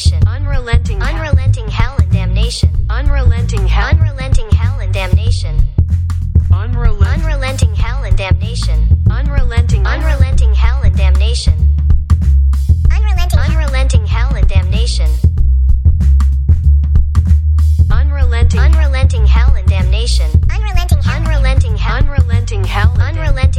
damnation, unrelenting, unrelenting hell and damnation, unrelenting hell, unrelenting hell and damnation, unrelenting, unrelenting hell and damnation, unrelenting, unrelenting hell and damnation, unrelenting, unrelenting hell and damnation, unrelenting, unrelenting hell and damnation, unrelenting, unrelenting hell, unrelenting hell, unrelenting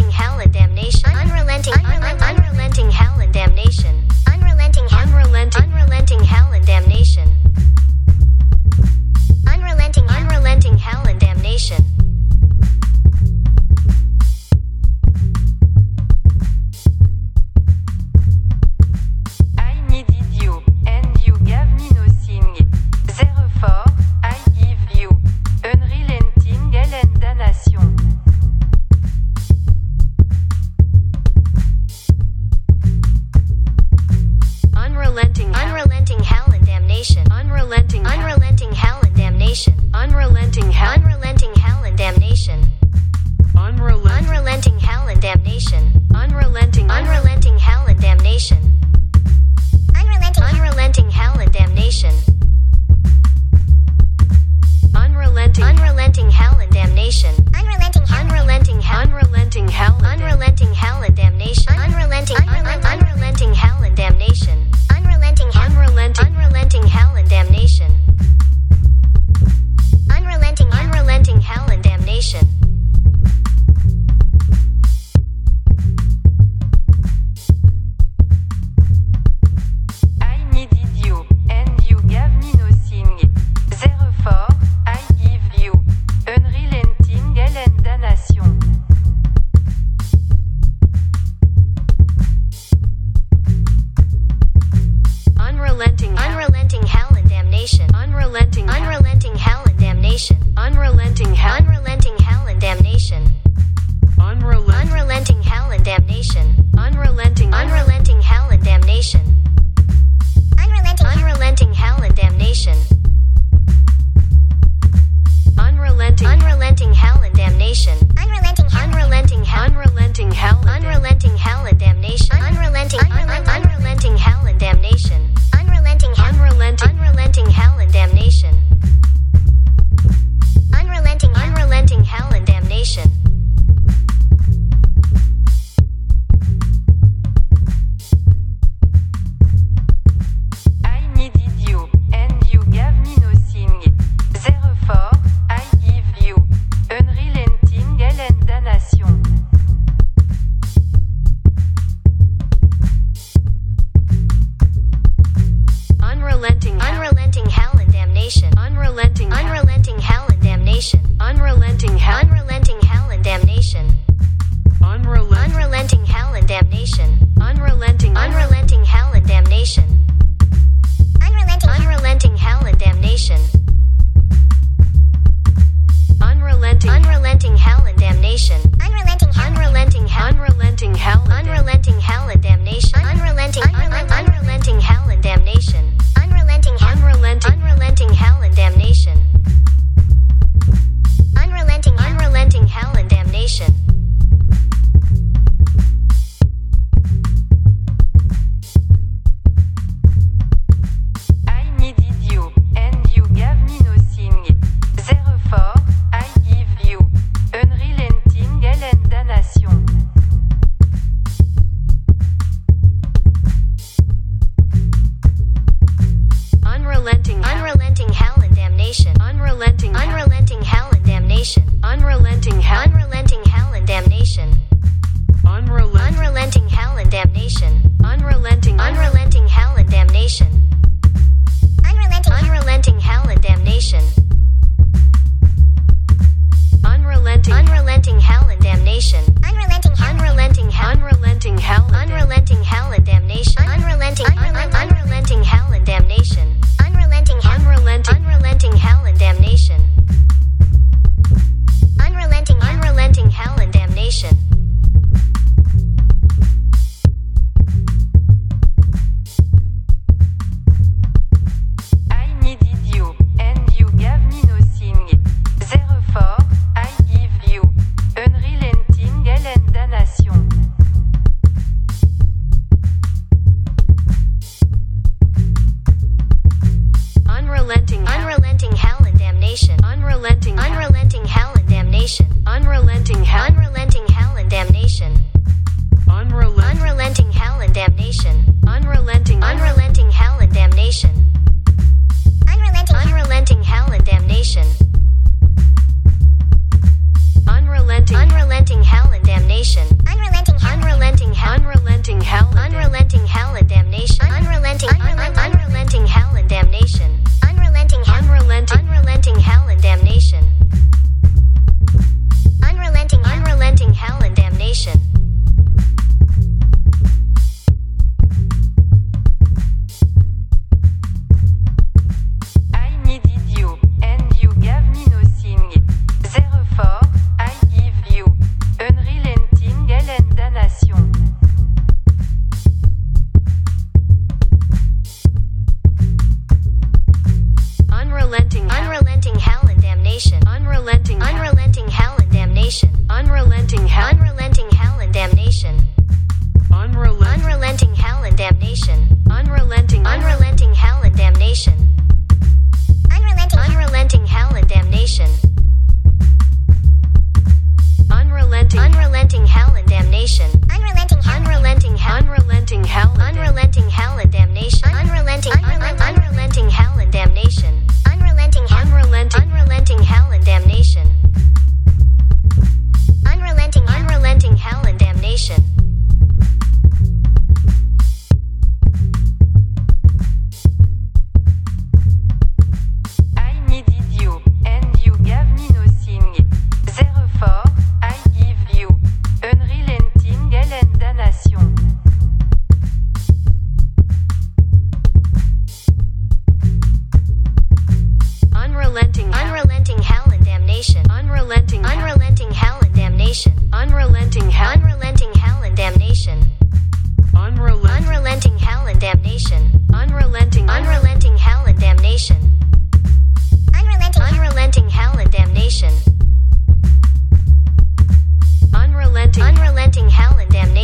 Revolution.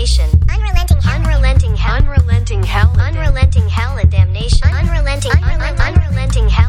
damnation. Unrelenting hell. Unrelenting hell. Unrelenting hell. Unrelenting hell and damnation. Unrelenting. Unrelenting hell.